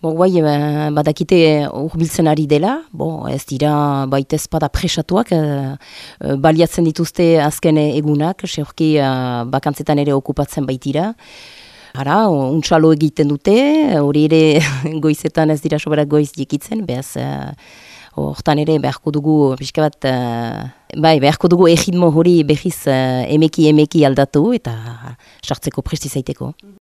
Bo, guai, eh, badakite eh, urbiltzen ari dela, bo, ez dira baita espada presatuak, e, e, baliatzen dituzte azken egunak, seurki e, bakantzetan ere okupatzen baitira. Hara, untxalo egiten dute, hori ere goizetan ez dira sobera goiz dikitzen, behaz, hortan ere beharko dugu, pixka bat, bai, beharko dugu egitmo hori behiz emeki-emeki aldatu eta sartzeko prestizaiteko.